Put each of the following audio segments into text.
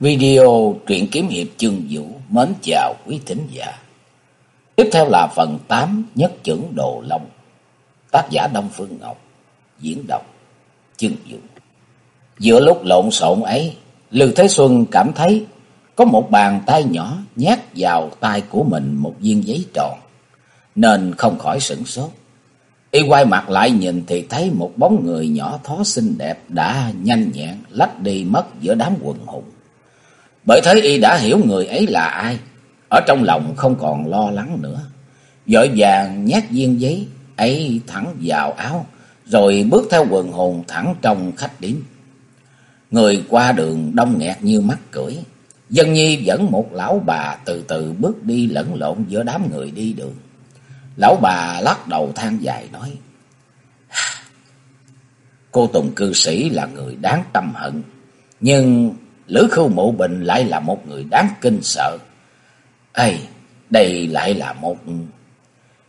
Video truyện kiếm hiệp chương vũ mến chào quý thính giả. Tiếp theo là phần 8 nhất trưởng Đồ Long. Tác giả Đông Phương Ngọc, diễn đọc chương vũ. Giữa lúc lộn xộn ấy, Lưu Thế Xuân cảm thấy có một bàn tay nhỏ nhét vào tay của mình một viên giấy tròn, nên không khỏi sửng sốt. Y quay mặt lại nhìn thì thấy một bóng người nhỏ thó xinh đẹp đã nhanh nhẹn lách đi mất giữa đám quần hùng. Bởi thế y đã hiểu người ấy là ai, ở trong lòng không còn lo lắng nữa. Vội vàng nhét viên giấy ấy thẳng vào áo, rồi bước theo quần hồn thẳng trong khách điếm. Người qua đường đông nghẹt như mắt cưỡi. Dân nhi dẫn một lão bà từ từ bước đi lẫn lộn giữa đám người đi đường. Lão bà lắc đầu than dài nói. Cô Tùng cư sĩ là người đáng tâm hận. Nhưng Lữ Khưu Mộ Bình lại là một người đáng kinh sợ. Ây, đây lại là một...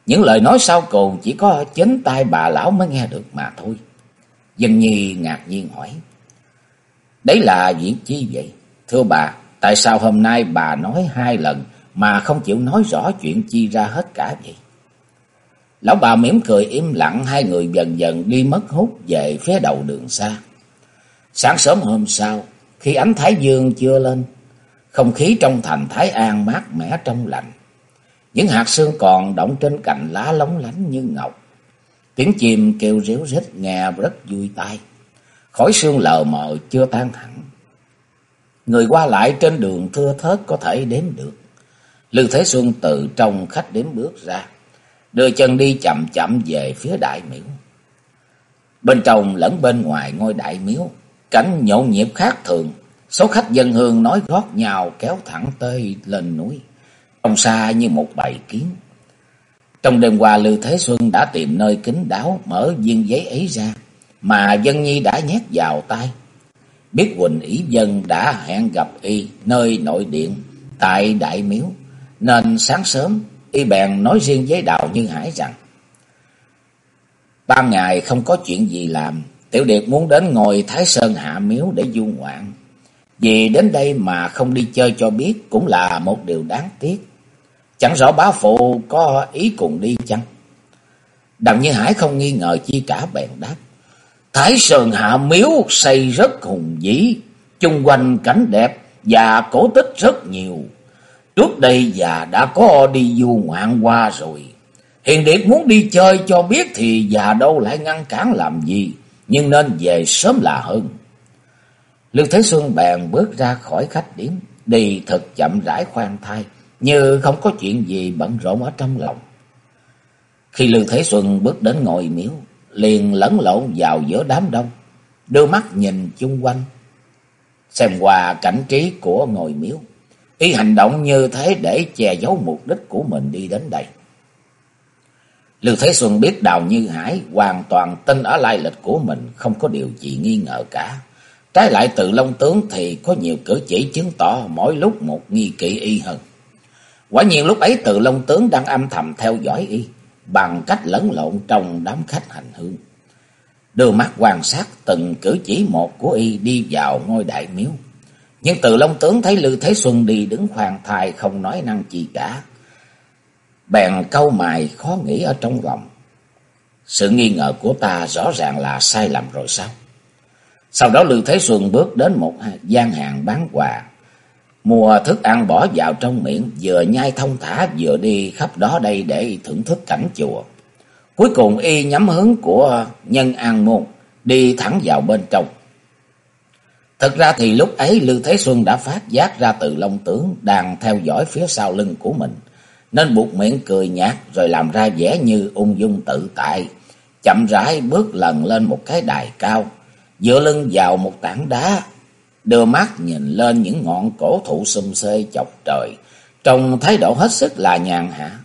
Những lời nói sau cùng chỉ có chính tai bà lão mới nghe được mà thôi. Dân Nhi ngạc nhiên hỏi. Đấy là việc chi vậy? Thưa bà, tại sao hôm nay bà nói hai lần mà không chịu nói rõ chuyện chi ra hết cả vậy? Lão bà mỉm cười im lặng hai người dần dần đi mất hút về phía đầu đường xa. Sáng sớm hôm sau, khi ánh thái dương chưa lên, không khí trong thành Thái An mát mẻ trong lành. Những hạt sương còn động trên cành lá lóng lánh như ngọc. Tiếng chim kêu ríu rít nghe rất vui tai. Khói sương lờ mờ chưa tan hẳn. Người qua lại trên đường thưa thớt có thể đếm được. Lưu Thế Xuân từ trong khách đếm bước ra, đưa chân đi chậm chậm về phía đại miếu. Bên trong lẫn bên ngoài ngôi đại miếu, cảnh nhộn nhịp khác thường, số khách dân hương nói gót nhào kéo thẳng tới lên núi, trông xa như một bầy kiến. Trong đêm qua Lưu Thế Xuân đã tìm nơi kín đáo mở viên giấy ấy ra, mà dân nhi đã nhét vào tay. Biết Quỳnh Ý Dân đã hẹn gặp y nơi nội điện tại Đại Miếu, nên sáng sớm y bèn nói riêng với Đào Như Hải rằng Ban ngày không có chuyện gì làm, Tiểu Điệp muốn đến ngồi Thái Sơn Hạ Miếu để du ngoạn. Vì đến đây mà không đi chơi cho biết cũng là một điều đáng tiếc. Chẳng rõ bá phụ có ý cùng đi chăng? Đặng Như Hải không nghi ngờ chi cả bèn đáp. Thái Sơn Hạ Miếu xây rất hùng vĩ, chung quanh cảnh đẹp và cổ tích rất nhiều. Trước đây già đã có đi du ngoạn qua rồi. Hiền Điệp muốn đi chơi cho biết thì già đâu lại ngăn cản làm gì, nhưng nên về sớm là hơn. Lưu Thế Xuân bèn bước ra khỏi khách điếm, đi thật chậm rãi khoan thai, như không có chuyện gì bận rộn ở trong lòng. Khi Lưu Thế Xuân bước đến ngồi miếu, liền lẫn lộn vào giữa đám đông, đưa mắt nhìn chung quanh, xem qua cảnh trí của ngồi miếu. Y hành động như thế để che giấu mục đích của mình đi đến đây. Lưu Thế Xuân biết Đào Như Hải hoàn toàn tin ở lai lịch của mình, không có điều gì nghi ngờ cả. Trái lại từ Long Tướng thì có nhiều cử chỉ chứng tỏ mỗi lúc một nghi kỵ y hơn. Quả nhiên lúc ấy từ Long Tướng đang âm thầm theo dõi y, bằng cách lẫn lộn trong đám khách hành hương. Đưa mắt quan sát từng cử chỉ một của y đi vào ngôi đại miếu. Nhưng từ Long Tướng thấy lưu Thế Xuân đi đứng khoan thai không nói năng gì cả. Bèn câu mài khó nghĩ ở trong lòng. Sự nghi ngờ của ta rõ ràng là sai lầm rồi sao? Sau đó Lưu Thế Xuân bước đến một gian hàng bán quà. Mua thức ăn bỏ vào trong miệng, vừa nhai thông thả vừa đi khắp đó đây để thưởng thức cảnh chùa. Cuối cùng y nhắm hướng của nhân an môn, đi thẳng vào bên trong. Thật ra thì lúc ấy Lưu Thế Xuân đã phát giác ra từ Long Tướng đang theo dõi phía sau lưng của mình, nên buộc miệng cười nhạt rồi làm ra vẻ như ung dung tự tại, chậm rãi bước lần lên một cái đài cao, dựa lưng vào một tảng đá, đưa mắt nhìn lên những ngọn cổ thụ xum xê chọc trời, trong thái độ hết sức là nhàn hạ.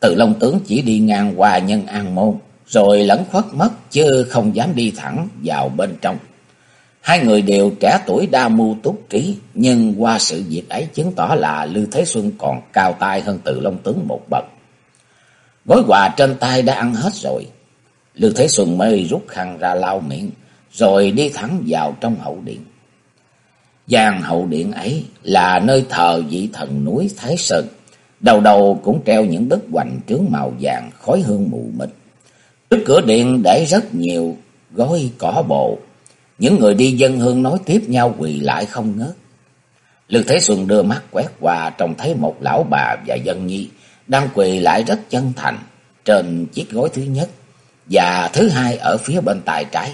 Từ Long Tướng chỉ đi ngang qua nhân an môn, rồi lẫn khuất mất chứ không dám đi thẳng vào bên trong. Hai người đều trẻ tuổi đa mưu túc trí, nhưng qua sự việc ấy chứng tỏ là Lưu Thế Xuân còn cao tay hơn Từ Long Tướng một bậc. Gói quà trên tay đã ăn hết rồi. Lưu Thế Xuân mới rút khăn ra lau miệng, rồi đi thẳng vào trong hậu điện. Giang hậu điện ấy là nơi thờ vị thần núi Thái Sơn. Đầu đầu cũng treo những bức hoành trướng màu vàng khói hương mù mịt. Trước cửa điện để rất nhiều gói cỏ bộ. Những người đi dân hương nói tiếp nhau quỳ lại không ngớt. Lực Thế Xuân đưa mắt quét qua trông thấy một lão bà và dân nhi đang quỳ lại rất chân thành trên chiếc gối thứ nhất và thứ hai ở phía bên tay trái.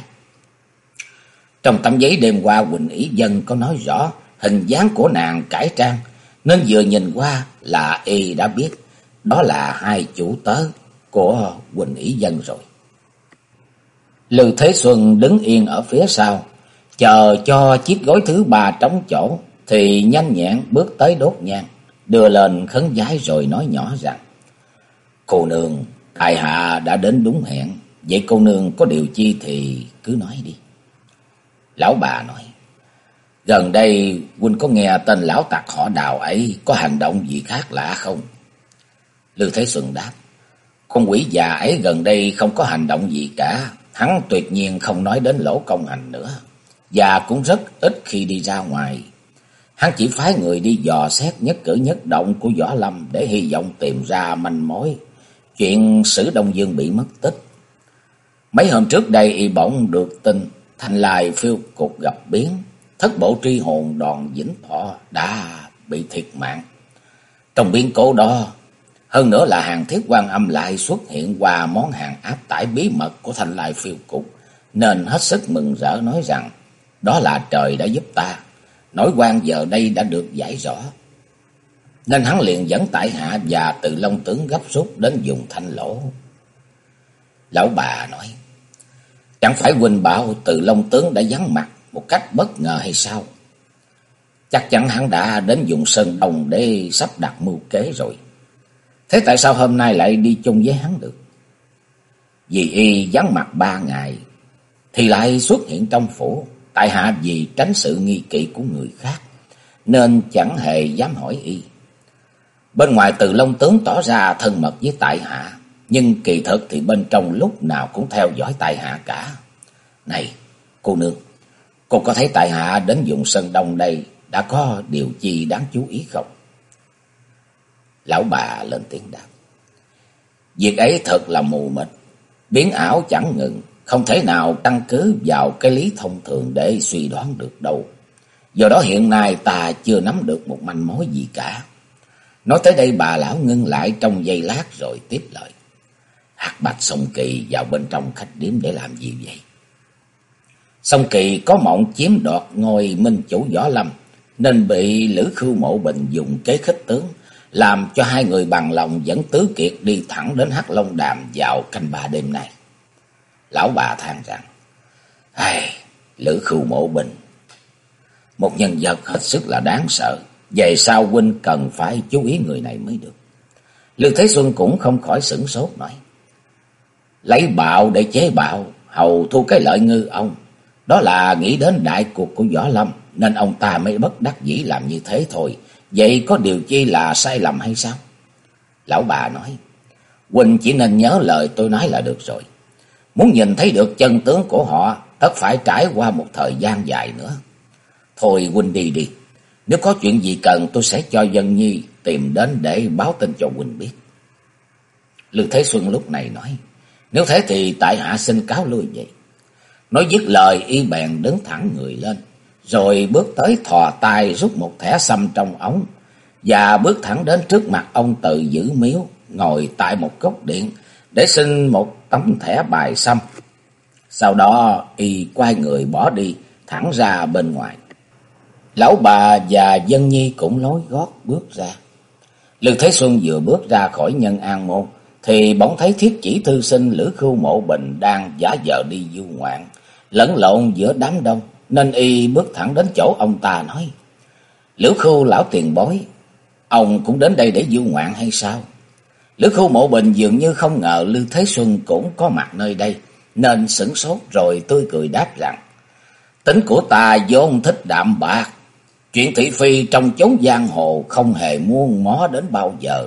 Trong tấm giấy đêm qua Quỳnh Ý Dân có nói rõ hình dáng của nàng cải trang, nên vừa nhìn qua là y đã biết đó là hai chủ tớ của Quỳnh Ý Dân rồi. Lư Thế Xuân đứng yên ở phía sau, chờ cho chiếc gối thứ ba trống chỗ, thì nhanh nhẹn bước tới đốt nhang, đưa lên khấn vái rồi nói nhỏ rằng, Cô nương, tài hạ đã đến đúng hẹn, vậy cô nương có điều chi thì cứ nói đi. Lão bà nói, gần đây huynh có nghe tên lão tặc họ đào ấy có hành động gì khác lạ không? Lưu Thế Xuân đáp, con quỷ già ấy gần đây không có hành động gì cả, hắn tuyệt nhiên không nói đến lỗ công hành nữa, và cũng rất ít khi đi ra ngoài. Hắn chỉ phái người đi dò xét nhất cử nhất động của Võ Lâm để hy vọng tìm ra manh mối. Chuyện Sử Đông Dương bị mất tích. Mấy hôm trước đây y bỗng được tin Thành Lai phiêu cục gặp biến, thất bộ tri hồn đòn vĩnh thọ đã bị thiệt mạng. Trong biến cố đó, hơn nữa là hàng thiết quan âm lại xuất hiện qua món hàng áp tải bí mật của Thành Lai phiêu cục, nên hết sức mừng rỡ nói rằng đó là trời đã giúp ta, nỗi quan giờ đây đã được giải rõ. Nên hắn liền dẫn tại hạ và từ Long tướng gấp rút đến dùng thanh lỗ. Lão bà nói, Chẳng phải huynh Bảo từ Long Tướng đã vắng mặt một cách bất ngờ hay sao? Chắc chắn hắn đã đến dùng Sơn Đông để sắp đặt mưu kế rồi. Thế tại sao hôm nay lại đi chung với hắn được? Vì y vắng mặt ba ngày, thì lại xuất hiện trong phủ, tại hạ vì tránh sự nghi kỵ của người khác, nên chẳng hề dám hỏi y. Bên ngoài từ Long Tướng tỏ ra thân mật với tại hạ, nhưng kỳ thực thì bên trong lúc nào cũng theo dõi tại hạ cả. Này, cô nương, cô có thấy tại hạ đến vùng sân Đông đây đã có điều gì đáng chú ý không? Lão bà lên tiếng đáp. Việc ấy thật là mù mịt, biến ảo chẳng ngừng, không thể nào căn cứ vào cái lý thông thường để suy đoán được đâu. Do đó hiện nay ta chưa nắm được một manh mối gì cả. Nói tới đây bà lão ngưng lại trong giây lát rồi tiếp lời. Hạt bạch sông kỳ vào bên trong khách điếm để làm gì vậy? Sông kỳ có mộng chiếm đoạt ngôi minh chủ võ lâm, nên bị Lữ Khưu Mộ Bình dùng kế khích tướng, làm cho hai người bằng lòng dẫn Tứ Kiệt đi thẳng đến Hắc Long Đàm vào canh ba đêm nay. Lão bà than rằng, Ai, Lữ Khưu Mộ Bình, một nhân vật hết sức là đáng sợ, về sau huynh cần phải chú ý người này mới được. Lưu Thế Xuân cũng không khỏi sửng sốt nói, lấy bạo để chế bạo, hầu thu cái lợi ngư ông. Đó là nghĩ đến đại cuộc của Võ Lâm, nên ông ta mới bất đắc dĩ làm như thế thôi. Vậy có điều chi là sai lầm hay sao? Lão bà nói, Quỳnh chỉ nên nhớ lời tôi nói là được rồi. Muốn nhìn thấy được chân tướng của họ, tất phải trải qua một thời gian dài nữa. Thôi Quỳnh đi đi, nếu có chuyện gì cần tôi sẽ cho Dân Nhi tìm đến để báo tin cho Quỳnh biết. Lương Thế Xuân lúc này nói, nếu thế thì tại hạ xin cáo lui vậy. Nói dứt lời y bèn đứng thẳng người lên, rồi bước tới thò tay rút một thẻ xăm trong ống, và bước thẳng đến trước mặt ông tự giữ miếu, ngồi tại một góc điện, để xin một tấm thẻ bài xăm. Sau đó y quay người bỏ đi, thẳng ra bên ngoài. Lão bà và dân nhi cũng lối gót bước ra. Lương Thế Xuân vừa bước ra khỏi nhân an môn, thì bỗng thấy thiết chỉ thư sinh Lữ Khưu Mộ Bình đang giả vờ đi du ngoạn, lẫn lộn giữa đám đông, nên y bước thẳng đến chỗ ông ta nói. Lữ Khưu lão tiền bối, ông cũng đến đây để du ngoạn hay sao? Lữ Khưu Mộ Bình dường như không ngờ Lưu Thế Xuân cũng có mặt nơi đây, nên sửng sốt rồi tươi cười đáp rằng, tính của ta vốn thích đạm bạc, chuyện thị phi trong chốn giang hồ không hề muôn mó đến bao giờ.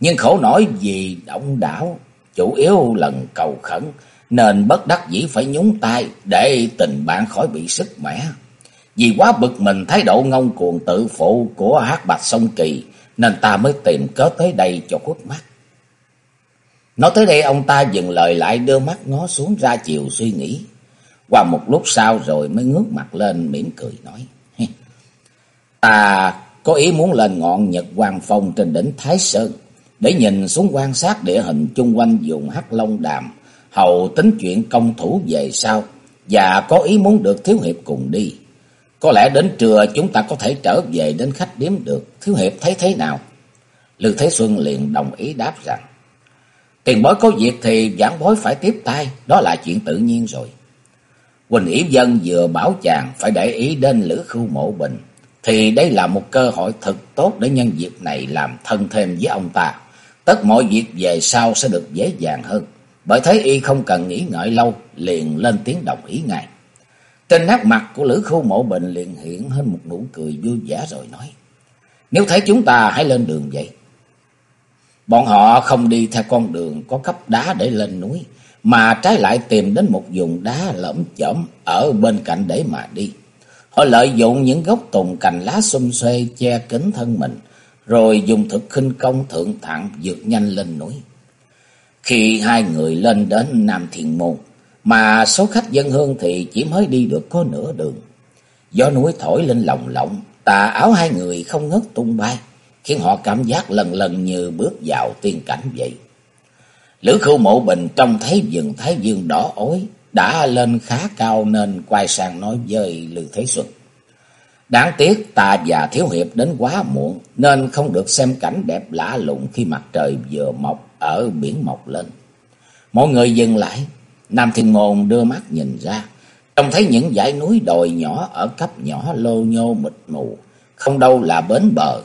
Nhưng khổ nổi vì động đảo, chủ yếu lần cầu khẩn, nên bất đắc dĩ phải nhúng tay để tình bạn khỏi bị sức mẻ. Vì quá bực mình thái độ ngông cuồng tự phụ của hát bạch sông kỳ, nên ta mới tìm cớ tới đây cho khuất mắt. Nói tới đây ông ta dừng lời lại đưa mắt ngó xuống ra chiều suy nghĩ. Qua một lúc sau rồi mới ngước mặt lên mỉm cười nói. Ta có ý muốn lên ngọn Nhật Hoàng Phong trên đỉnh Thái Sơn để nhìn xuống quan sát địa hình chung quanh vùng Hắc Long Đàm, hầu tính chuyện công thủ về sau và có ý muốn được Thiếu Hiệp cùng đi. Có lẽ đến trưa chúng ta có thể trở về đến khách điếm được, Thiếu Hiệp thấy thế nào? Lưu Thế Xuân liền đồng ý đáp rằng, tiền bối có việc thì giảng bối phải tiếp tay, đó là chuyện tự nhiên rồi. Quỳnh yểm Dân vừa bảo chàng phải để ý đến Lữ khu Mộ Bình, thì đây là một cơ hội thật tốt để nhân dịp này làm thân thêm với ông ta. Tất mọi việc về sau sẽ được dễ dàng hơn. Bởi thấy y không cần nghĩ ngợi lâu, liền lên tiếng đồng ý ngay. Trên nét mặt của Lữ Khu Mộ Bình liền hiện hơn một nụ cười vui vẻ rồi nói. Nếu thấy chúng ta hãy lên đường vậy. Bọn họ không đi theo con đường có cấp đá để lên núi, mà trái lại tìm đến một vùng đá lõm chởm ở bên cạnh để mà đi. Họ lợi dụng những gốc tùng cành lá xum xuê che kín thân mình, rồi dùng thực khinh công thượng thẳng vượt nhanh lên núi. Khi hai người lên đến Nam Thiền Môn, mà số khách dân hương thì chỉ mới đi được có nửa đường. Gió núi thổi lên lồng lộng, tà áo hai người không ngớt tung bay, khiến họ cảm giác lần lần như bước vào tiên cảnh vậy. Lữ khưu mộ bình trông thấy rừng Thái Dương đỏ ối, đã lên khá cao nên quay sang nói với Lư Thế Xuân. Đáng tiếc ta và Thiếu Hiệp đến quá muộn nên không được xem cảnh đẹp lạ lùng khi mặt trời vừa mọc ở biển mọc lên. Mọi người dừng lại, Nam Thiên Ngôn đưa mắt nhìn ra, trông thấy những dãy núi đồi nhỏ ở cấp nhỏ lô nhô mịt mù, không đâu là bến bờ.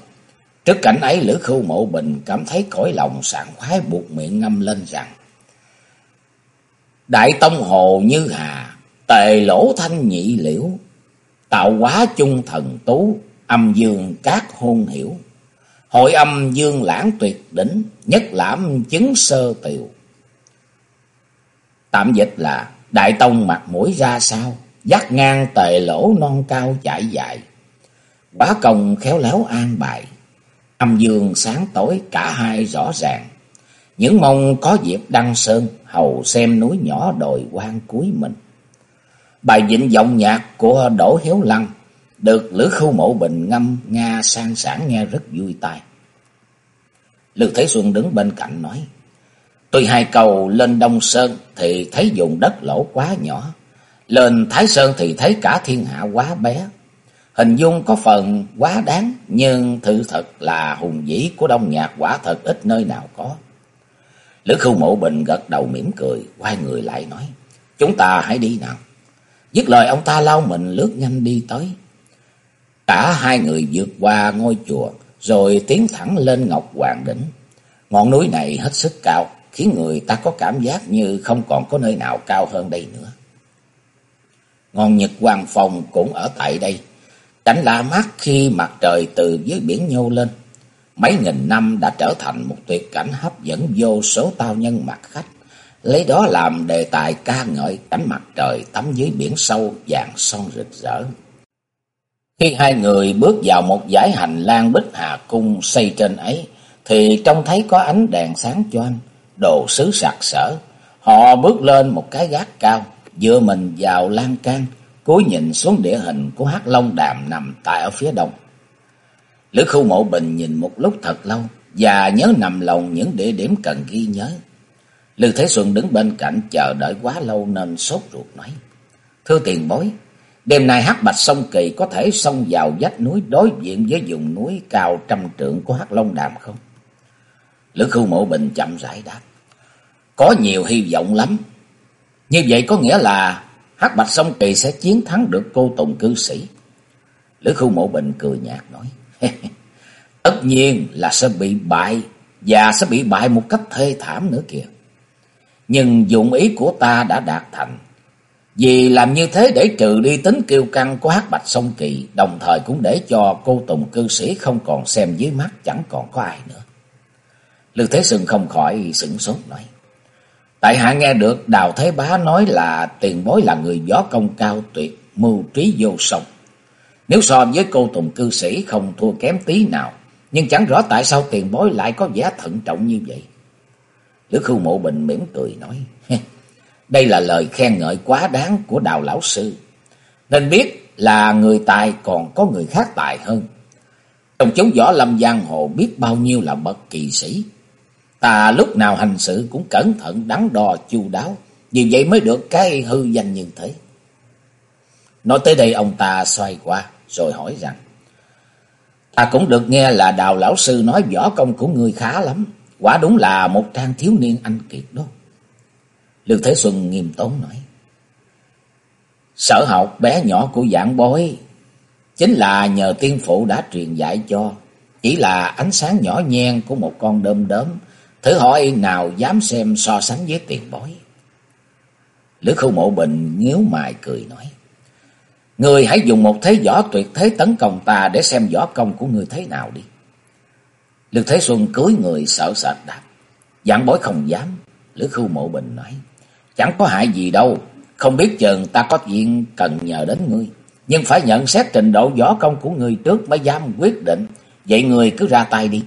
Trước cảnh ấy Lữ Khưu Mộ Bình cảm thấy cõi lòng sảng khoái buộc miệng ngâm lên rằng Đại tông hồ như hà, tề lỗ thanh nhị liễu, tạo hóa chung thần tú, âm dương các hôn hiểu. Hội âm dương lãng tuyệt đỉnh, nhất lãm chứng sơ tiều Tạm dịch là đại tông mặt mũi ra sao, dắt ngang tề lỗ non cao chạy dài. Bá công khéo léo an bài, âm dương sáng tối cả hai rõ ràng. Những mong có dịp đăng sơn, hầu xem núi nhỏ đồi quan cuối mình. Bài dịnh giọng nhạc của Đỗ Hiếu Lăng được Lữ Khưu Mộ Bình ngâm nga sang sản nghe rất vui tai. Lưu Thế Xuân đứng bên cạnh nói, Tuy hai cầu lên Đông Sơn thì thấy vùng đất lỗ quá nhỏ, lên Thái Sơn thì thấy cả thiên hạ quá bé. Hình dung có phần quá đáng, nhưng thực thật là hùng vĩ của Đông Nhạc quả thật ít nơi nào có. Lữ Khưu Mộ Bình gật đầu mỉm cười, quay người lại nói, chúng ta hãy đi nào. Dứt lời ông ta lao mình lướt nhanh đi tới. Cả hai người vượt qua ngôi chùa, rồi tiến thẳng lên Ngọc Hoàng Đỉnh. Ngọn núi này hết sức cao, khiến người ta có cảm giác như không còn có nơi nào cao hơn đây nữa. Ngọn Nhật Hoàng Phong cũng ở tại đây. Cảnh lạ mắt khi mặt trời từ dưới biển nhô lên, mấy nghìn năm đã trở thành một tuyệt cảnh hấp dẫn vô số tao nhân mặt khách, lấy đó làm đề tài ca ngợi cảnh mặt trời tắm dưới biển sâu vàng son rực rỡ. Khi hai người bước vào một dãy hành lang bích hà cung xây trên ấy, thì trông thấy có ánh đèn sáng choang, đồ sứ sặc sỡ. Họ bước lên một cái gác cao, dựa mình vào lan can, cúi nhìn xuống địa hình của Hắc Long Đàm nằm tại ở phía đông. Lữ khu mộ bình nhìn một lúc thật lâu và nhớ nằm lòng những địa điểm cần ghi nhớ. Lư Thế Xuân đứng bên cạnh chờ đợi quá lâu nên sốt ruột nói. Thưa tiền bối, đêm nay hắc bạch sông kỳ có thể xông vào vách núi đối diện với vùng núi cao trăm trượng của hắc Long Đàm không? Lữ khu mộ bình chậm rãi đáp. Có nhiều hy vọng lắm. Như vậy có nghĩa là hắc bạch sông kỳ sẽ chiến thắng được cô tùng cư sĩ. Lữ khu mộ bình cười nhạt nói. Tất nhiên là sẽ bị bại và sẽ bị bại một cách thê thảm nữa kìa. Nhưng dụng ý của ta đã đạt thành. Vì làm như thế để trừ đi tính kiêu căng của hát bạch sông kỳ, đồng thời cũng để cho cô Tùng cư sĩ không còn xem dưới mắt chẳng còn có ai nữa. Lưu Thế Sừng không khỏi sửng sốt nói. Tại hạ nghe được Đào Thế Bá nói là tiền bối là người gió công cao tuyệt, mưu trí vô song. Nếu so với cô Tùng cư sĩ không thua kém tí nào, nhưng chẳng rõ tại sao tiền bối lại có vẻ thận trọng như vậy. Lữ Khưu Mộ Bình mỉm cười nói, đây là lời khen ngợi quá đáng của đào lão sư. Nên biết là người tài còn có người khác tài hơn. Trong chúng võ lâm giang hồ biết bao nhiêu là bậc kỳ sĩ. Ta lúc nào hành sự cũng cẩn thận đắn đo chu đáo, vì vậy mới được cái hư danh như thế. Nói tới đây ông ta xoay qua rồi hỏi rằng, Ta cũng được nghe là đào lão sư nói võ công của người khá lắm, quả đúng là một trang thiếu niên anh kiệt đó. Lưu Thế Xuân nghiêm tốn nói, Sở học bé nhỏ của giảng bối chính là nhờ tiên phụ đã truyền dạy cho, chỉ là ánh sáng nhỏ nhen của một con đơm đớm, thử hỏi nào dám xem so sánh với tiền bối. Lữ Khưu Mộ Bình nhíu mày cười nói, Người hãy dùng một thế võ tuyệt thế tấn công ta để xem võ công của người thế nào đi. Lương Thế Xuân cưới người sợ sệt đáp. Dạng bối không dám. Lữ Khưu Mộ Bình nói. Chẳng có hại gì đâu. Không biết chừng ta có chuyện cần nhờ đến ngươi. Nhưng phải nhận xét trình độ võ công của ngươi trước mới dám quyết định. Vậy người cứ ra tay đi.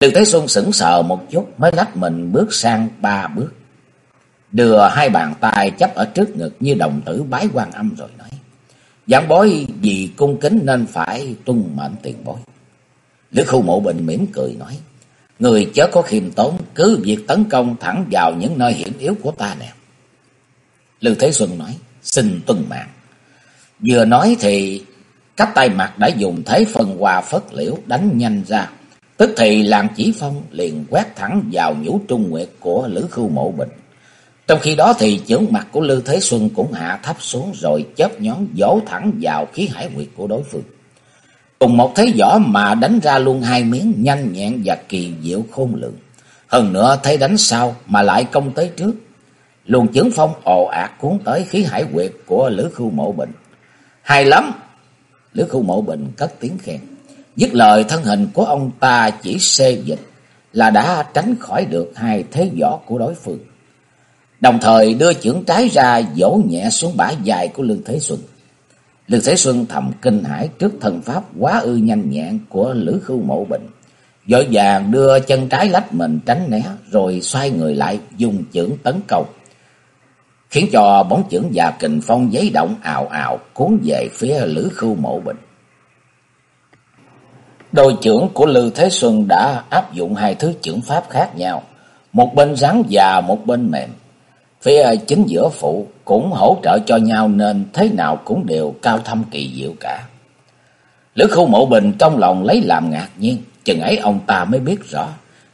lưu Thế Xuân sững sờ một chút mới lách mình bước sang ba bước. Đưa hai bàn tay chấp ở trước ngực như đồng tử bái quan âm rồi nói. Giảng bối, vì cung kính nên phải tuân mệnh tiền bối. Lữ khu mộ bình mỉm cười nói. Người chớ có khiêm tốn, cứ việc tấn công thẳng vào những nơi hiểm yếu của ta nè. Lưu Thế Xuân nói, xin tuân mạng. Vừa nói thì cách tay mặt đã dùng thế phần hòa phất liễu đánh nhanh ra. Tức thì làng chỉ phong liền quét thẳng vào nhũ trung nguyệt của Lữ Khưu Mộ Bình. Trong khi đó thì chưởng mặt của Lưu Thế Xuân cũng hạ thấp xuống rồi chớp nhón vỗ thẳng vào khí hải nguyệt của đối phương. Cùng một thế võ mà đánh ra luôn hai miếng nhanh nhẹn và kỳ diệu khôn lượng. Hơn nữa, thấy đánh sau mà lại công tới trước. Luồng chưởng phong ồ ạt cuốn tới khí hải quyệt của Lữ Khu Mộ Bình. Hay lắm! Lữ Khu Mộ Bình cất tiếng khen. Dứt lời, thân hình của ông ta chỉ xê dịch là đã tránh khỏi được hai thế võ của đối phương. Đồng thời đưa chưởng trái ra dỗ nhẹ xuống bả dài của Lương Thế Xuân. Lương Thế Xuân thầm kinh hãi trước thần pháp quá ư nhanh nhẹn của Lữ Khưu Mộ Bình. dội vàng đưa chân trái lách mình tránh né, rồi xoay người lại dùng chưởng tấn công. Khiến cho bóng chưởng và kình phong giấy động ào ào cuốn về phía Lữ Khưu Mộ Bình. Đôi chưởng của Lư Thế Xuân đã áp dụng hai thứ chưởng pháp khác nhau. Một bên rắn và một bên mềm. Phía chính giữa phụ cũng hỗ trợ cho nhau nên thế nào cũng đều cao thâm kỳ diệu cả. Lữ khu mộ bình trong lòng lấy làm ngạc nhiên, chừng ấy ông ta mới biết rõ,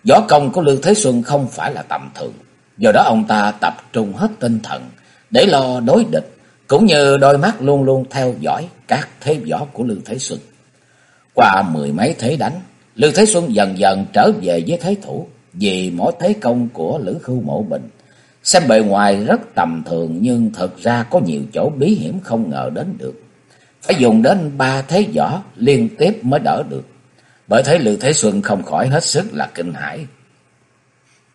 võ công của lưu Thế Xuân không phải là tầm thường. Do đó ông ta tập trung hết tinh thần để lo đối địch, cũng như đôi mắt luôn luôn theo dõi các thế võ của lưu Thế Xuân. Qua mười mấy thế đánh, lưu Thế Xuân dần dần trở về với thế thủ, vì mỗi thế công của Lữ Khưu Mộ Bình Xem bề ngoài rất tầm thường nhưng thật ra có nhiều chỗ bí hiểm không ngờ đến được. Phải dùng đến ba thế võ liên tiếp mới đỡ được. Bởi thế Lưu Thế Xuân không khỏi hết sức là kinh hãi.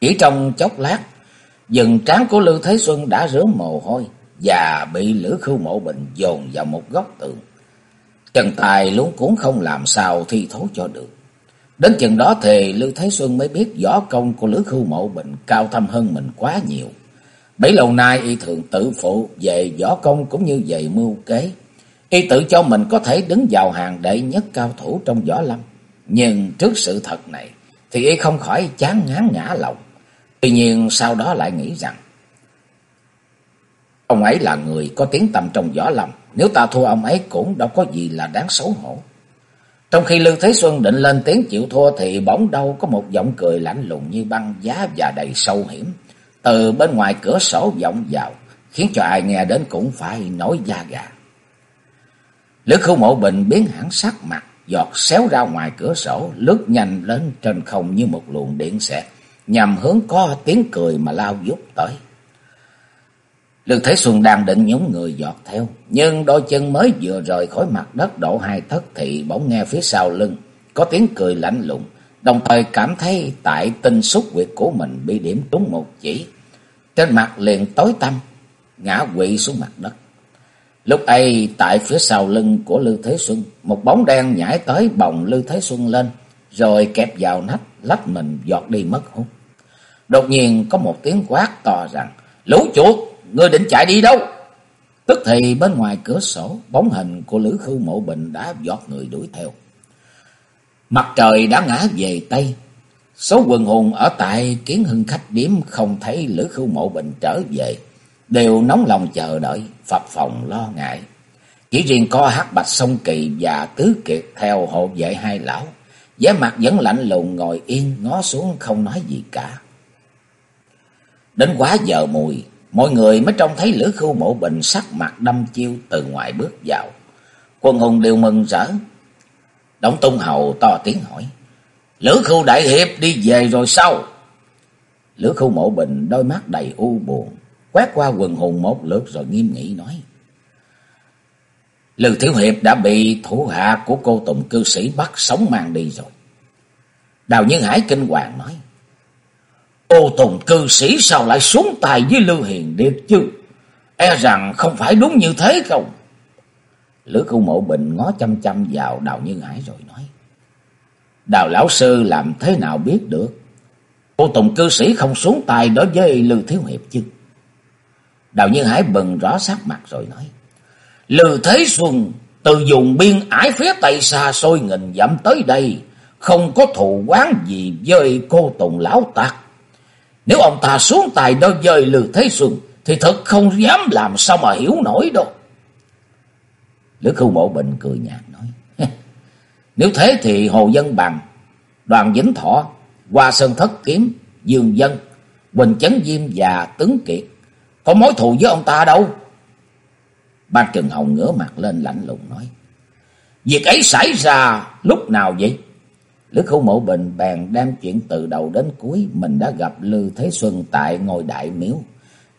Chỉ trong chốc lát, dừng trán của Lưu Thế Xuân đã rớm mồ hôi và bị Lữ Khưu Mộ Bình dồn vào một góc tường. Trần Tài luống cuốn không làm sao thi thố cho được. Đến chừng đó thì Lưu Thế Xuân mới biết võ công của Lữ Khưu Mộ Bình cao thâm hơn mình quá nhiều. Bấy lâu nay y thường tự phụ về võ công cũng như về mưu kế. Y tự cho mình có thể đứng vào hàng đệ nhất cao thủ trong võ lâm. Nhưng trước sự thật này, thì y không khỏi chán ngán ngã lòng. Tuy nhiên sau đó lại nghĩ rằng, ông ấy là người có tiếng tầm trong võ lâm. Nếu ta thua ông ấy cũng đâu có gì là đáng xấu hổ. Trong khi Lưu Thế Xuân định lên tiếng chịu thua thì bỗng đâu có một giọng cười lạnh lùng như băng giá và đầy sâu hiểm từ bên ngoài cửa sổ vọng vào, khiến cho ai nghe đến cũng phải nổi da gà. Lữ khu mộ bình biến hẳn sắc mặt, giọt xéo ra ngoài cửa sổ, lướt nhanh lên trên không như một luồng điện xẹt, nhằm hướng có tiếng cười mà lao vút tới. Lương Thế Xuân đang định nhúng người giọt theo, nhưng đôi chân mới vừa rời khỏi mặt đất độ hai thất thì bỗng nghe phía sau lưng, có tiếng cười lạnh lùng, đồng thời cảm thấy tại tinh xúc quyệt của mình bị điểm trúng một chỉ. Trên mặt liền tối tăm, ngã quỵ xuống mặt đất. Lúc ấy tại phía sau lưng của Lưu Thế Xuân, một bóng đen nhảy tới bồng Lưu Thế Xuân lên, rồi kẹp vào nách, lách mình giọt đi mất hút. Đột nhiên có một tiếng quát to rằng, Lũ chuột, ngươi định chạy đi đâu? Tức thì bên ngoài cửa sổ, bóng hình của Lữ Khưu Mộ Bình đã giọt người đuổi theo. Mặt trời đã ngã về Tây. Số quần hùng ở tại kiến hưng khách điếm không thấy Lữ Khưu Mộ Bình trở về. Đều nóng lòng chờ đợi, phập phòng lo ngại. Chỉ riêng có hát bạch sông kỳ và tứ kiệt theo hộ vệ hai lão. vẻ mặt vẫn lạnh lùng ngồi yên ngó xuống không nói gì cả. Đến quá giờ mùi, mọi người mới trông thấy Lữ Khưu Mộ Bình sắc mặt đâm chiêu từ ngoài bước vào. quần hùng đều mừng rỡ. Đổng Tung Hầu to tiếng hỏi. Lữ khu Đại Hiệp đi về rồi sao? Lữ khu Mộ Bình đôi mắt đầy u buồn, quét qua quần hùng một lượt rồi nghiêm nghị nói. Lữ Thiếu Hiệp đã bị thủ hạ của cô Tùng cư sĩ bắt sống mang đi rồi. Đào Nhân Hải kinh hoàng nói. Ô Tùng cư sĩ sao lại xuống tài với Lưu Hiền Điệp chứ? E rằng không phải đúng như thế không? Lữ khu mộ bình ngó chăm chăm vào Đào như Hải rồi nói. Đào lão sư làm thế nào biết được? cô Tùng cư sĩ không xuống tài đối với Lưu Thiếu Hiệp chứ? Đào như Hải bừng rõ sắc mặt rồi nói. Lư Thế Xuân từ dùng biên ải phía Tây xa xôi nghìn dặm tới đây, không có thù quán gì với cô Tùng lão tạc. Nếu ông ta xuống tài đối với Lư Thế Xuân, thì thật không dám làm sao mà hiểu nổi đâu. Lữ khu mộ bình cười nhạt nói. Nếu thế thì Hồ Dân Bằng, Đoàn Vĩnh Thọ, Hoa Sơn Thất Kiếm, Dương Dân, Quỳnh Chấn Diêm và tướng Kiệt. Có mối thù với ông ta đâu? Ban Trừng Hồng ngửa mặt lên lạnh lùng nói. Việc ấy xảy ra lúc nào vậy? Lữ khu mộ bình bèn đem chuyện từ đầu đến cuối mình đã gặp Lư Thế Xuân tại ngôi đại miếu.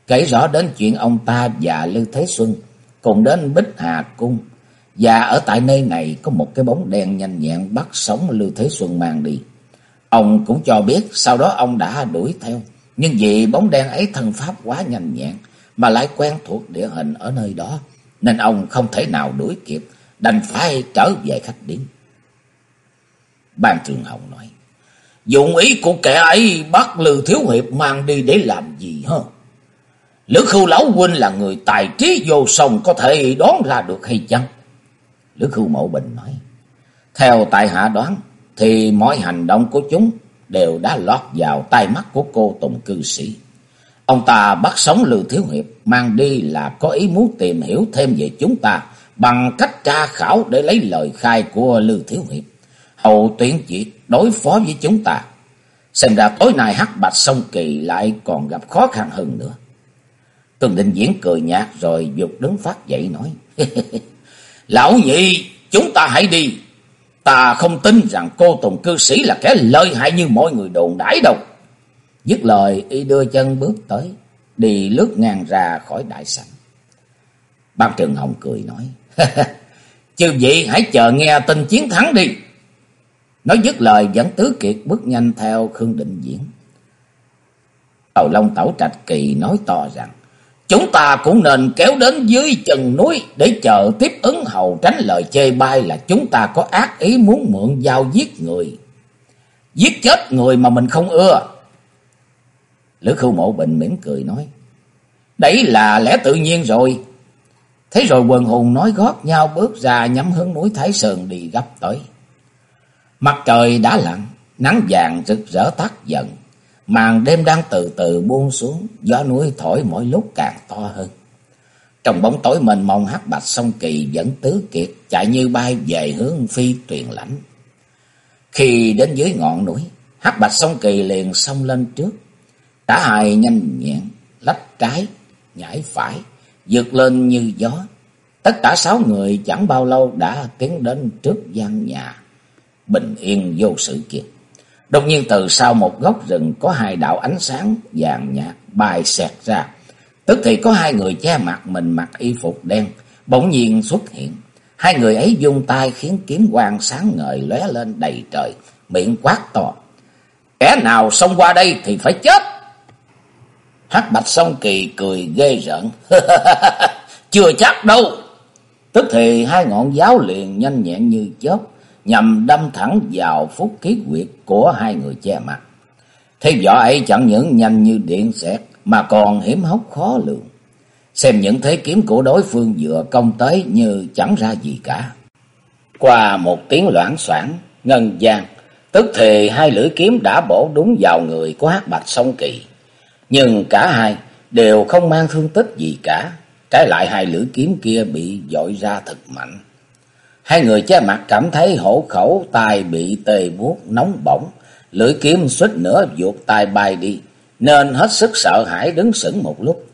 Kể rõ đến chuyện ông ta và Lư Thế Xuân cùng đến Bích Hà Cung. Và ở tại nơi này có một cái bóng đen nhanh nhẹn bắt sống Lưu Thế Xuân mang đi. Ông cũng cho biết sau đó ông đã đuổi theo. Nhưng vì bóng đen ấy thân pháp quá nhanh nhẹn mà lại quen thuộc địa hình ở nơi đó. Nên ông không thể nào đuổi kịp, đành phải trở về khách điếm. Ban Trường Hồng nói. Dụng ý của kẻ ấy bắt Lưu Thiếu Hiệp mang đi để làm gì hả? Lữ Khưu Lão Huynh là người tài trí vô song có thể đoán ra được hay chăng? Lữ Khưu Mộ Bình nói. Theo tại hạ đoán, thì mọi hành động của chúng đều đã lọt vào tai mắt của cô Tùng cư sĩ. Ông ta bắt sống Lư Thiếu Hiệp, mang đi là có ý muốn tìm hiểu thêm về chúng ta bằng cách tra khảo để lấy lời khai của Lư Thiếu Hiệp. Hầu tuyển diệt đối phó với chúng ta. Xem ra tối nay hắc bạch sông kỳ lại còn gặp khó khăn hơn nữa. Tường Định Diễn cười nhạt rồi dục đứng phát dậy nói. Lão nhị, chúng ta hãy đi. Ta không tin rằng cô Tùng cư sĩ là kẻ lợi hại như mọi người đồn đãi đâu. Dứt lời y đưa chân bước tới, đi lướt ngang ra khỏi đại sảnh. Ban Trường Hồng cười nói. Chư vị hãy chờ nghe tin chiến thắng đi. Nói dứt lời dẫn Tứ Kiệt bước nhanh theo Khương Định Diễn. Tàu Long Tẩu Trạch Kỳ nói to rằng, Chúng ta cũng nên kéo đến dưới chân núi để chờ tiếp ứng hầu tránh lời chê bai là chúng ta có ác ý muốn mượn dao giết người. Giết chết người mà mình không ưa. Lữ Khưu Mộ Bình mỉm cười nói, Đấy là lẽ tự nhiên rồi. Thế rồi quần hùng nói gót nhau bước ra nhắm hướng núi Thái Sơn đi gấp tới. Mặt trời đã lặn, nắng vàng rực rỡ tắt dần. Màn đêm đang từ từ buông xuống, gió núi thổi mỗi lúc càng to hơn. Trong bóng tối mênh mông hắc bạch sông kỳ dẫn tứ kiệt chạy như bay về hướng phi tuyền lãnh. Khi đến dưới ngọn núi, hắc bạch sông kỳ liền xông lên trước. Cả hai nhanh nhẹn, lách trái, nhảy phải, vượt lên như gió. Tất cả sáu người chẳng bao lâu đã tiến đến trước gian nhà bình yên vô sự kiệt. Đột nhiên từ sau một góc rừng có hai đạo ánh sáng vàng nhạt bay xẹt ra. Tức thì có hai người che mặt mình mặc y phục đen, bỗng nhiên xuất hiện. Hai người ấy dung tay khiến kiếm quang sáng ngời lóe lên đầy trời, miệng quát to. Kẻ nào xông qua đây thì phải chết. Hắc Bạch song Kỳ cười ghê rợn. Chưa chắc đâu, Tức thì hai ngọn giáo liền nhanh nhẹn như chớp, nhằm đâm thẳng vào phúc khí quyệt của hai người che mặt. Thế võ ấy chẳng những nhanh như điện xẹt, mà còn hiểm hóc khó lường. Xem những thế kiếm của đối phương vừa công tới như chẳng ra gì cả. Qua một tiếng loãng soảng, ngân gian, tức thì hai lưỡi kiếm đã bổ đúng vào người của hát bạch song kỳ. Nhưng cả hai đều không mang thương tích gì cả, trái lại hai lưỡi kiếm kia bị dội ra thật mạnh. Hai người che mặt cảm thấy hổ khẩu tai bị tê buốt nóng bỏng, lưỡi kiếm suýt nữa vụt tai bay đi, nên hết sức sợ hãi đứng sững một lúc.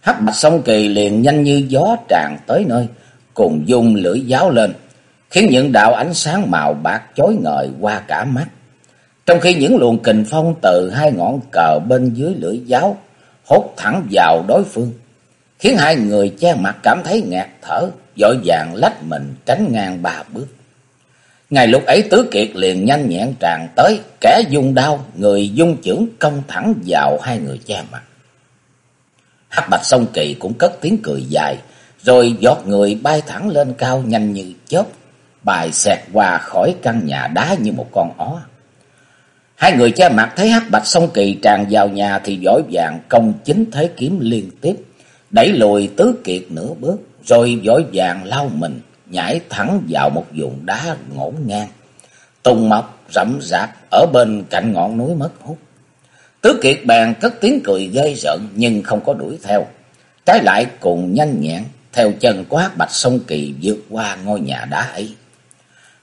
Hắc bạch song kỳ liền nhanh như gió tràn tới nơi, cùng dung lưỡi giáo lên, khiến những đạo ánh sáng màu bạc chói ngời qua cả mắt. Trong khi những luồng kình phong từ hai ngọn cờ bên dưới lưỡi giáo hốt thẳng vào đối phương, khiến hai người che mặt cảm thấy ngạt thở, dội vàng lách mình tránh ngang ba bước. Ngày lúc ấy Tứ Kiệt liền nhanh nhẹn tràn tới, kẻ dung đao, người dung chưởng công thẳng vào hai người che mặt. Hắc Bạch Sông Kỳ cũng cất tiếng cười dài, rồi giọt người bay thẳng lên cao nhanh như chớp, bài xẹt qua khỏi căn nhà đá như một con ó. Hai người che mặt thấy Hắc Bạch Sông Kỳ tràn vào nhà thì vội vàng công chính thế kiếm liên tiếp, đẩy lùi Tứ Kiệt nửa bước, rồi vội vàng lao mình nhảy thẳng vào một vùng đá ngổn ngang, tùng mọc rậm rạp ở bên cạnh ngọn núi mất hút. Tứ Kiệt bèn cất tiếng cười ghê rợn nhưng không có đuổi theo, trái lại cùng nhanh nhẹn theo chân của Hắc Bạch Sông Kỳ vượt qua ngôi nhà đá ấy.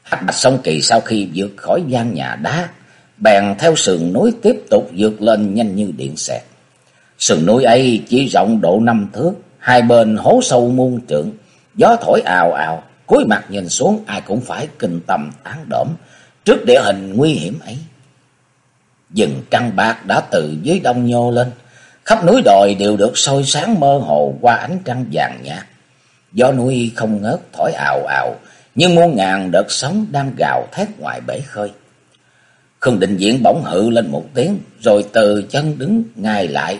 Hắc Bạch Sông Kỳ sau khi vượt khỏi gian nhà đá, bèn theo sườn núi tiếp tục vượt lên nhanh như điện xẹt. Sườn núi ấy chỉ rộng độ năm thước, hai bên hố sâu muôn trượng, gió thổi ào ào, cúi mặt nhìn xuống ai cũng phải kinh tâm tán đổm trước địa hình nguy hiểm ấy. Dừng trăng bạc đã từ dưới đông nhô lên, khắp núi đồi đều được soi sáng mơ hồ qua ánh trăng vàng nhạt. Gió núi không ngớt thổi ào ào, như muôn ngàn đợt sóng đang gào thét ngoài bể khơi. Khương định diễn bỗng hự lên một tiếng, rồi từ chân đứng ngay lại,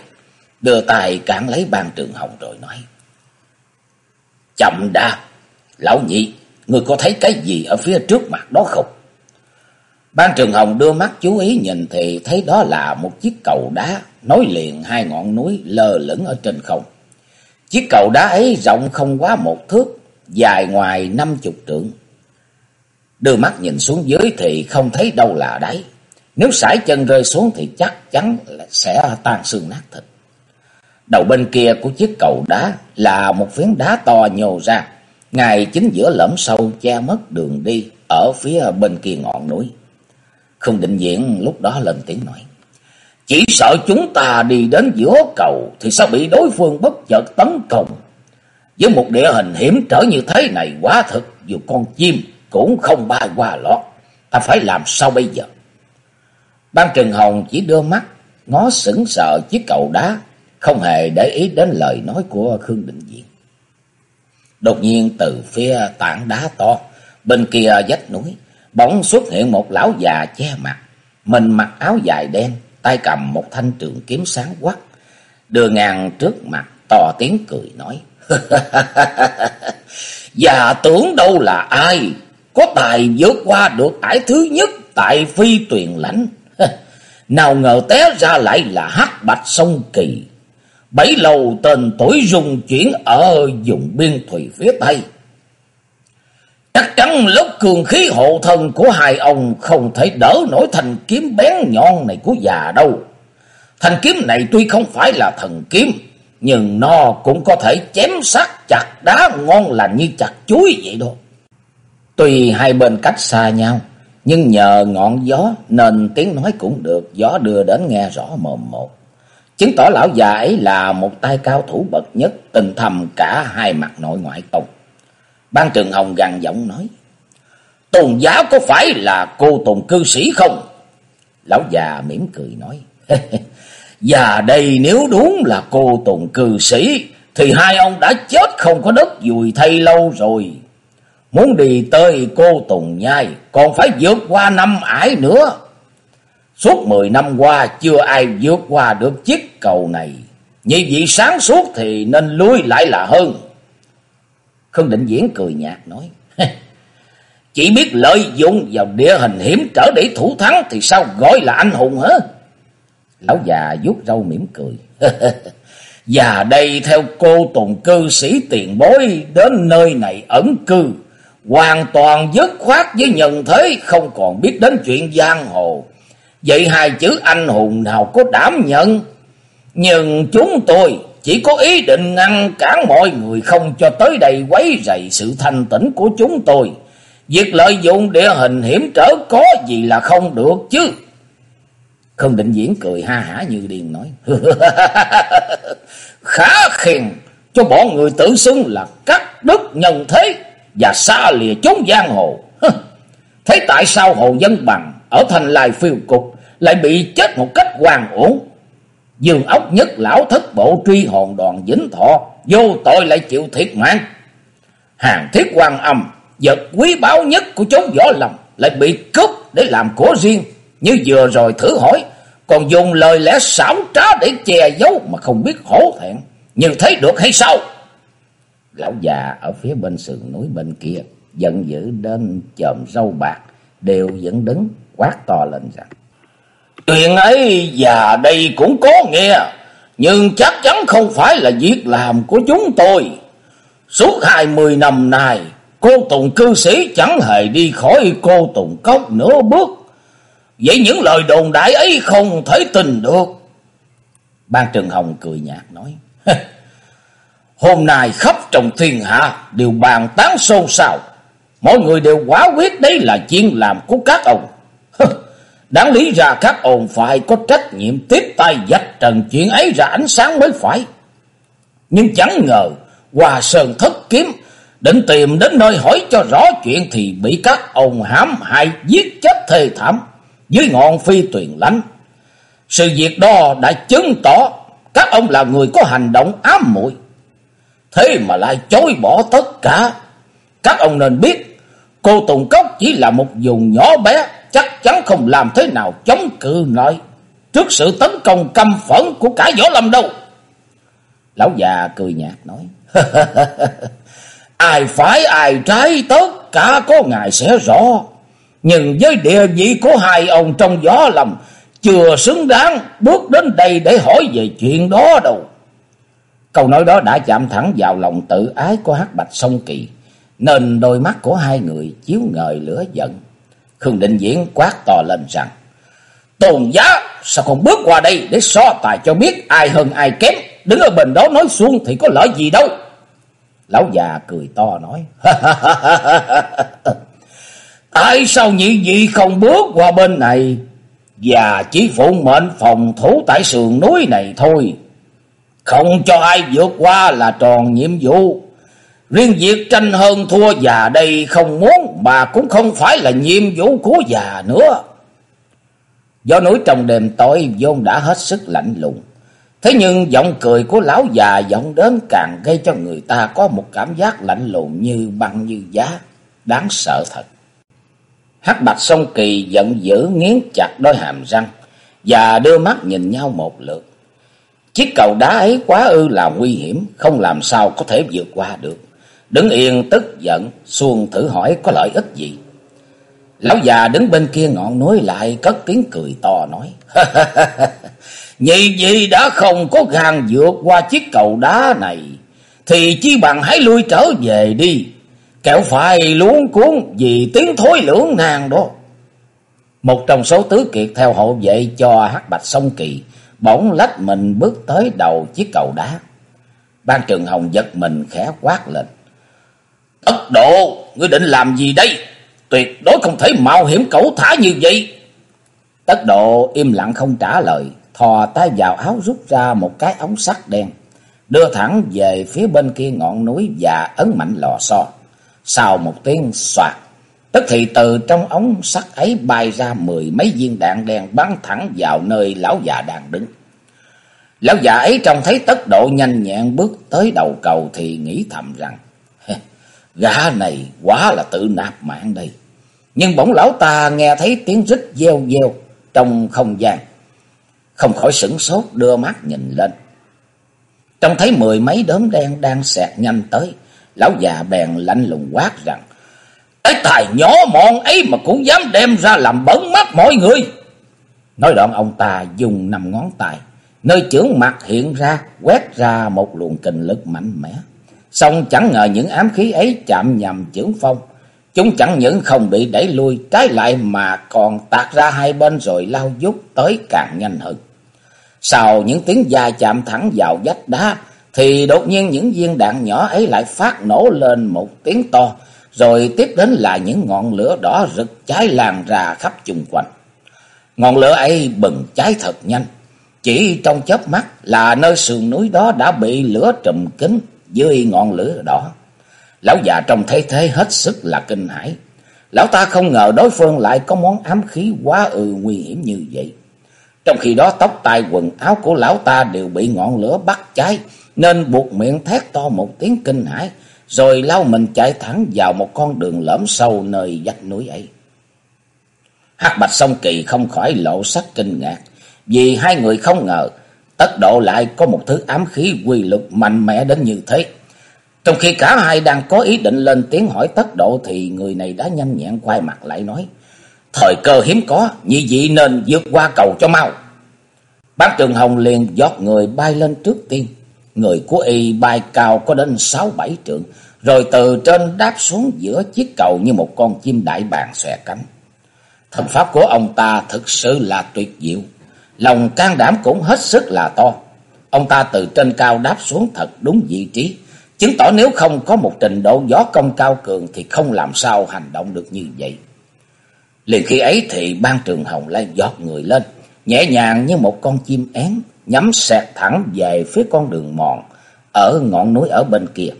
đưa tay cản lấy ban trường hồng rồi nói. Chậm đã, lão nhị, người có thấy cái gì ở phía trước mặt đó không? Ban Trường Hồng đưa mắt chú ý nhìn thì thấy đó là một chiếc cầu đá nối liền hai ngọn núi lơ lửng ở trên không. Chiếc cầu đá ấy rộng không quá một thước, dài ngoài năm chục trượng. Đưa mắt nhìn xuống dưới thì không thấy đâu là đáy. Nếu sải chân rơi xuống thì chắc chắn sẽ tan xương nát thịt. Đầu bên kia của chiếc cầu đá là một phiến đá to nhô ra, ngay chính giữa lõm sâu che mất đường đi ở phía bên kia ngọn núi. Không định diện lúc đó lên tiếng nói. Chỉ sợ chúng ta đi đến giữa cầu thì sao bị đối phương bất chợt tấn công. Với một địa hình hiểm trở như thế này quá thực, dù con chim cũng không bay qua lọt. Ta phải làm sao bây giờ? Ban Trần Hồng chỉ đưa mắt, ngó sững sờ chiếc cầu đá, không hề để ý đến lời nói của Khương Định Diện. Đột nhiên từ phía tảng đá to, bên kia vách núi, bỗng xuất hiện một lão già che mặt, mình mặc áo dài đen, tay cầm một thanh trường kiếm sáng quắc, đưa ngang trước mặt, to tiếng cười nói. Già tưởng đâu là ai, có tài vượt qua được ải thứ nhất tại phi tuyền lãnh. Nào ngờ té ra lại là hắc bạch sông kỳ bảy lầu tên tuổi dùng chuyển ở vùng biên thùy phía Tây. Chắc chắn lúc cường khí hộ thân của hai ông không thể đỡ nổi thành kiếm bén nhọn này của già đâu. Thành kiếm này tuy không phải là thần kiếm, nhưng nó cũng có thể chém sát chặt đá ngon lành như chặt chuối vậy đó. Tuy hai bên cách xa nhau, nhưng nhờ ngọn gió nên tiếng nói cũng được gió đưa đến nghe rõ mồm một. Chứng tỏ lão già ấy là một tay cao thủ bậc nhất, tình thầm cả hai mặt nội ngoại tộc. Ban Trường Hồng gằn giọng nói. Tôn giáo có phải là cô tồn cư sĩ không? Lão già mỉm cười nói. Già đây nếu đúng là cô tồn cư sĩ, thì hai ông đã chết không có đất dùi thay lâu rồi. Muốn đi tới cô Tùng Nhai, còn phải vượt qua năm ải nữa. Suốt mười năm qua, chưa ai vượt qua được chiếc cầu này. Như vị sáng suốt thì nên lui lại là hơn. Khương Định Diễn cười nhạt nói. Chỉ biết lợi dụng vào địa hình hiểm trở để thủ thắng thì sao gọi là anh hùng hả? Lão già vuốt râu mỉm cười. Và đây theo cô tùng cư sĩ tiền bối đến nơi này ẩn cư. Hoàn toàn dứt khoát với nhân thế không còn biết đến chuyện giang hồ. Vậy hai chữ anh hùng nào có đảm nhận? Nhưng chúng tôi chỉ có ý định ngăn cản mọi người không cho tới đây quấy rầy sự thanh tĩnh của chúng tôi. Việc lợi dụng địa hình hiểm trở có gì là không được chứ. Không định diễn cười ha hả như điên nói. Khá khiền cho bọn người tự xưng là cắt đứt nhân thế và xa lìa chốn giang hồ. Thế tại sao hồ dân bằng ở thành lại phiêu cục lại bị chết một cách hoàn ổn? Dương ốc nhất lão thất bộ truy hồn đoàn dính thọ, vô tội lại chịu thiệt mạng. Hàng thiết quan âm, vật quý báu nhất của chốn võ lầm, lại bị cướp để làm của riêng. Như vừa rồi thử hỏi, còn dùng lời lẽ xảo trá để che giấu mà không biết hổ thẹn. Nhưng thấy được hay sao? Lão già ở phía bên sườn núi bên kia, giận dữ đến chòm râu bạc, đều vẫn đứng quát to lên rằng. Chuyện ấy già đây cũng có nghe, nhưng chắc chắn không phải là việc làm của chúng tôi. Suốt hai mươi năm nay, cô Tùng cư sĩ chẳng hề đi khỏi cô Tùng Cốc nửa bước. Vậy những lời đồn đại ấy không thể tin được. Ban Trần Hồng cười nhạt nói. Hôm nay khắp trong thiên hạ đều bàn tán xôn xao. Mọi người đều quá quyết đấy là chuyện làm của các ông. Đáng lý ra các ông phải có trách nhiệm tiếp tay dạch trần chuyện ấy ra ánh sáng mới phải. Nhưng chẳng ngờ, Hòa Sơn thất kiếm, định tìm đến nơi hỏi cho rõ chuyện thì bị các ông hãm hại giết chết thê thảm dưới ngọn phi tuyền lánh. Sự việc đó đã chứng tỏ các ông là người có hành động ám muội Thế mà lại chối bỏ tất cả. Các ông nên biết, cô Tùng Cốc chỉ là một vùng nhỏ bé chắc chắn không làm thế nào chống cự lại trước sự tấn công căm phẫn của cả võ lâm đâu. Lão già cười nhạt nói. ai phải ai trái tất cả có ngài sẽ rõ. Nhưng với địa vị của hai ông trong gió lâm chưa xứng đáng bước đến đây để hỏi về chuyện đó đâu. Câu nói đó đã chạm thẳng vào lòng tự ái của hắc bạch sông kỳ, nên đôi mắt của hai người chiếu ngời lửa giận. Khương Định Diễn quát to lên rằng, Tôn giá, sao không bước qua đây để so tài cho biết ai hơn ai kém, đứng ở bên đó nói xuống thì có lợi gì đâu. Lão già cười to nói, Tại sao nhị vị không bước qua bên này, và chỉ phụ mệnh phòng thủ tại sườn núi này thôi. Không cho ai vượt qua là tròn nhiệm vụ. Riêng việc tranh hơn thua già đây không muốn mà cũng không phải là nhiệm vụ của già nữa. Do núi trong đêm tối vốn đã hết sức lạnh lùng. Thế nhưng giọng cười của lão già giọng đến càng gây cho người ta có một cảm giác lạnh lùng như băng như giá. Đáng sợ thật. Hắc bạch song kỳ giận dữ nghiến chặt đôi hàm răng và đưa mắt nhìn nhau một lượt. Chiếc cầu đá ấy quá ư là nguy hiểm, không làm sao có thể vượt qua được. Đứng yên tức giận, xuông thử hỏi có lợi ích gì. Lão già đứng bên kia ngọn núi lại cất tiếng cười to nói. Nhị gì đã không có gan vượt qua chiếc cầu đá này, thì chi bằng hãy lui trở về đi. Kẹo phải luống cuốn vì tiếng thối lưỡng nàng đó. Một trong số tứ kiệt theo hộ vệ cho hắc bạch sông kỳ, bỗng lách mình bước tới đầu chiếc cầu đá. Ban Trường Hồng giật mình khẽ quát lên. Tất độ, ngươi định làm gì đây? Tuyệt đối không thể mạo hiểm cẩu thả như vậy. Tất độ im lặng không trả lời, thò tay vào áo rút ra một cái ống sắt đen, đưa thẳng về phía bên kia ngọn núi và ấn mạnh lò xo. Sau một tiếng soạt, tức thì từ trong ống sắt ấy bay ra mười mấy viên đạn đen bắn thẳng vào nơi lão già đang đứng. Lão già ấy trông thấy tốc độ nhanh nhẹn bước tới đầu cầu thì nghĩ thầm rằng, gã này quá là tự nạp mạng đây. Nhưng bỗng lão ta nghe thấy tiếng rít gieo gieo trong không gian. Không khỏi sửng sốt đưa mắt nhìn lên. Trông thấy mười mấy đốm đen đang xẹt nhanh tới, Lão già bèn lạnh lùng quát rằng, Cái tài nhỏ mọn ấy mà cũng dám đem ra làm bẩn mắt mọi người. Nói đoạn ông ta dùng năm ngón tay, nơi trưởng mặt hiện ra, quét ra một luồng kinh lực mạnh mẽ. Xong chẳng ngờ những ám khí ấy chạm nhầm chưởng phong. Chúng chẳng những không bị đẩy lui, trái lại mà còn tạt ra hai bên rồi lao dút tới càng nhanh hơn. Sau những tiếng da chạm thẳng vào vách đá, thì đột nhiên những viên đạn nhỏ ấy lại phát nổ lên một tiếng to, rồi tiếp đến là những ngọn lửa đỏ rực cháy lan ra khắp chung quanh. Ngọn lửa ấy bừng cháy thật nhanh, chỉ trong chớp mắt là nơi sườn núi đó đã bị lửa trùm kín dưới ngọn lửa đỏ. Lão già trông thấy thế hết sức là kinh hãi. Lão ta không ngờ đối phương lại có món ám khí quá ư nguy hiểm như vậy. Trong khi đó tóc tai quần áo của lão ta đều bị ngọn lửa bắt cháy, nên buộc miệng thét to một tiếng kinh hãi, rồi lao mình chạy thẳng vào một con đường lõm sâu nơi vách núi ấy. Hắc Bạch Song Kỳ không khỏi lộ sắc kinh ngạc, vì hai người không ngờ tất độ lại có một thứ ám khí quy lực mạnh mẽ đến như thế. Trong khi cả hai đang có ý định lên tiếng hỏi tất độ thì người này đã nhanh nhẹn quay mặt lại nói. Thời cơ hiếm có, nhị dị nên vượt qua cầu cho mau. Bác Trường Hồng liền giọt người bay lên trước tiên. Người của y bay cao có đến sáu bảy trượng, rồi từ trên đáp xuống giữa chiếc cầu như một con chim đại bàng xòe cánh. Thần pháp của ông ta thực sự là tuyệt diệu, lòng can đảm cũng hết sức là to. Ông ta từ trên cao đáp xuống thật đúng vị trí, chứng tỏ nếu không có một trình độ gió công cao cường thì không làm sao hành động được như vậy. Liền khi ấy thì ban trường hồng lại giọt người lên, nhẹ nhàng như một con chim én, nhắm sẹt thẳng về phía con đường mòn ở ngọn núi ở bên kia.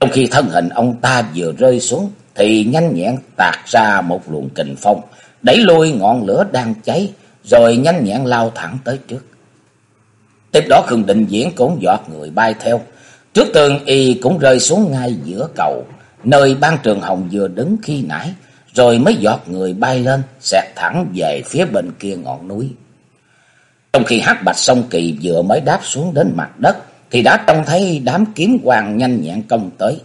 Trong khi thân hình ông ta vừa rơi xuống thì nhanh nhẹn tạt ra một luồng kình phong, đẩy lôi ngọn lửa đang cháy, rồi nhanh nhẹn lao thẳng tới trước. Tiếp đó Khương Định Diễn cũng giọt người bay theo. Trước tường y cũng rơi xuống ngay giữa cầu, nơi ban trường hồng vừa đứng khi nãy, rồi mới giọt người bay lên, xẹt thẳng về phía bên kia ngọn núi. Trong khi hắc bạch sông kỳ vừa mới đáp xuống đến mặt đất, thì đã trông thấy đám kiếm hoàng nhanh nhẹn công tới.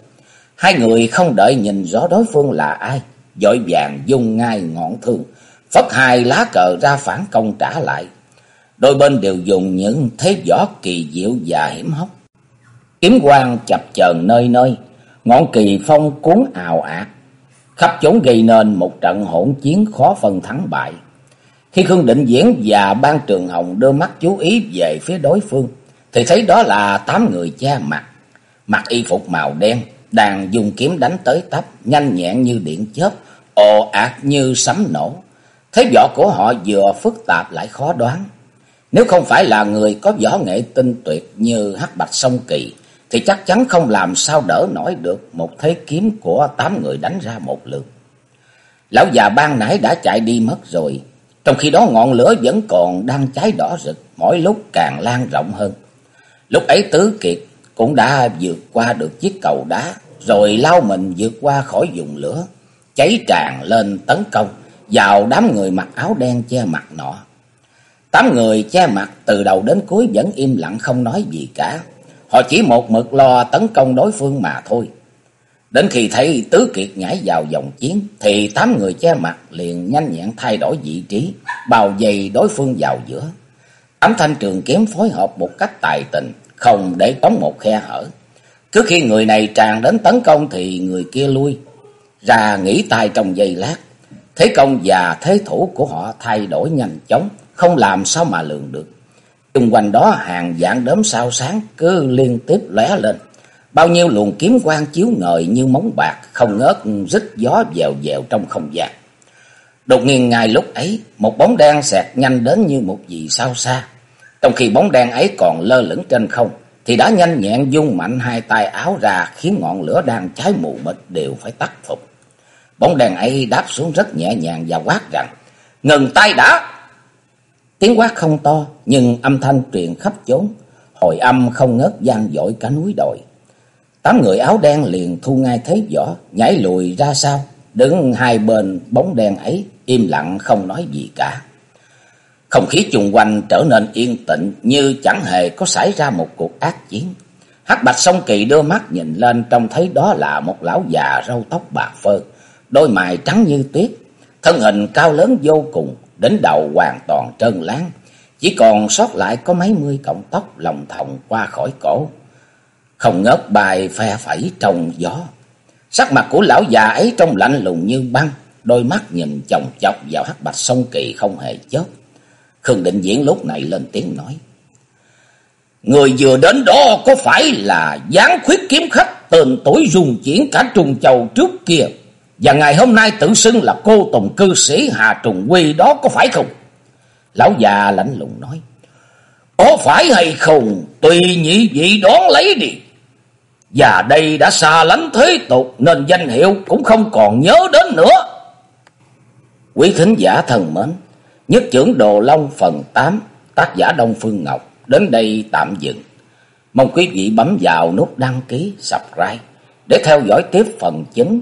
Hai người không đợi nhìn rõ đối phương là ai, dội vàng dung ngay ngọn thương, phất hai lá cờ ra phản công trả lại. Đôi bên đều dùng những thế võ kỳ diệu và hiểm hóc. Kiếm quang chập chờn nơi nơi, ngọn kỳ phong cuốn ào ạt, khắp chốn gây nên một trận hỗn chiến khó phân thắng bại. Khi Khương Định Diễn và Ban Trường Hồng đưa mắt chú ý về phía đối phương, thì thấy đó là tám người cha mặt, mặc y phục màu đen, đang dùng kiếm đánh tới tấp, nhanh nhẹn như điện chớp, ồ ạt như sấm nổ. Thế võ của họ vừa phức tạp lại khó đoán. Nếu không phải là người có võ nghệ tinh tuyệt như hắc bạch sông kỳ, thì chắc chắn không làm sao đỡ nổi được một thế kiếm của tám người đánh ra một lượt. Lão già ban nãy đã chạy đi mất rồi, trong khi đó ngọn lửa vẫn còn đang cháy đỏ rực, mỗi lúc càng lan rộng hơn. Lúc ấy Tứ Kiệt cũng đã vượt qua được chiếc cầu đá, rồi lao mình vượt qua khỏi vùng lửa, cháy tràn lên tấn công vào đám người mặc áo đen che mặt nọ. Tám người che mặt từ đầu đến cuối vẫn im lặng không nói gì cả. Họ chỉ một mực lo tấn công đối phương mà thôi. Đến khi thấy Tứ Kiệt nhảy vào dòng chiến, thì tám người che mặt liền nhanh nhẹn thay đổi vị trí, bao vây đối phương vào giữa. Tám thanh trường kiếm phối hợp một cách tài tình, không để tống một khe hở. Cứ khi người này tràn đến tấn công thì người kia lui, ra nghỉ tay trong giây lát. Thế công và thế thủ của họ thay đổi nhanh chóng, không làm sao mà lường được. Xung quanh đó hàng dạng đốm sao sáng cứ liên tiếp lóe lên. Bao nhiêu luồng kiếm quang chiếu ngời như móng bạc, không ngớt rít gió dèo dèo trong không gian. Đột nhiên ngay lúc ấy, một bóng đen xẹt nhanh đến như một gì sao xa. Trong khi bóng đen ấy còn lơ lửng trên không, thì đã nhanh nhẹn dung mạnh hai tay áo ra khiến ngọn lửa đang cháy mù mịt đều phải tắt phục. Bóng đèn ấy đáp xuống rất nhẹ nhàng và quát rằng, ngừng tay đã! Tiếng quát không to, nhưng âm thanh truyền khắp chốn, hồi âm không ngớt gian dội cả núi đồi. Tám người áo đen liền thu ngay thế võ, nhảy lùi ra sau, đứng hai bên bóng đen ấy, im lặng không nói gì cả. Không khí chung quanh trở nên yên tĩnh như chẳng hề có xảy ra một cuộc ác chiến. Hắc Bạch Song Kỳ đưa mắt nhìn lên trông thấy đó là một lão già râu tóc bạc phơ, đôi mày trắng như tuyết, thân hình cao lớn vô cùng, đến đầu hoàn toàn trơn láng, chỉ còn sót lại có mấy mươi cọng tóc lồng thòng qua khỏi cổ. Không ngớt bài phe phẩy trong gió. Sắc mặt của lão già ấy trông lạnh lùng như băng, đôi mắt nhìn chồng chọc vào hắc bạch sông kỳ không hề chớp. Khương Định Diễn lúc này lên tiếng nói. Người vừa đến đó có phải là gián khuyết kiếm khách tên tuổi rung chuyển cả trùng châu trước kia. Và ngày hôm nay tự xưng là cô tùng cư sĩ Hà Trùng Quy đó có phải không? Lão già lạnh lùng nói. Có phải hay không tùy nhị vị đoán lấy đi. Và đây đã xa lánh thế tục nên danh hiệu cũng không còn nhớ đến nữa. Quý thính giả thần mến, nhất trưởng Đồ Long phần 8, tác giả Đông Phương Ngọc, đến đây tạm dừng. Mong quý vị bấm vào nút đăng ký, subscribe để theo dõi tiếp phần chính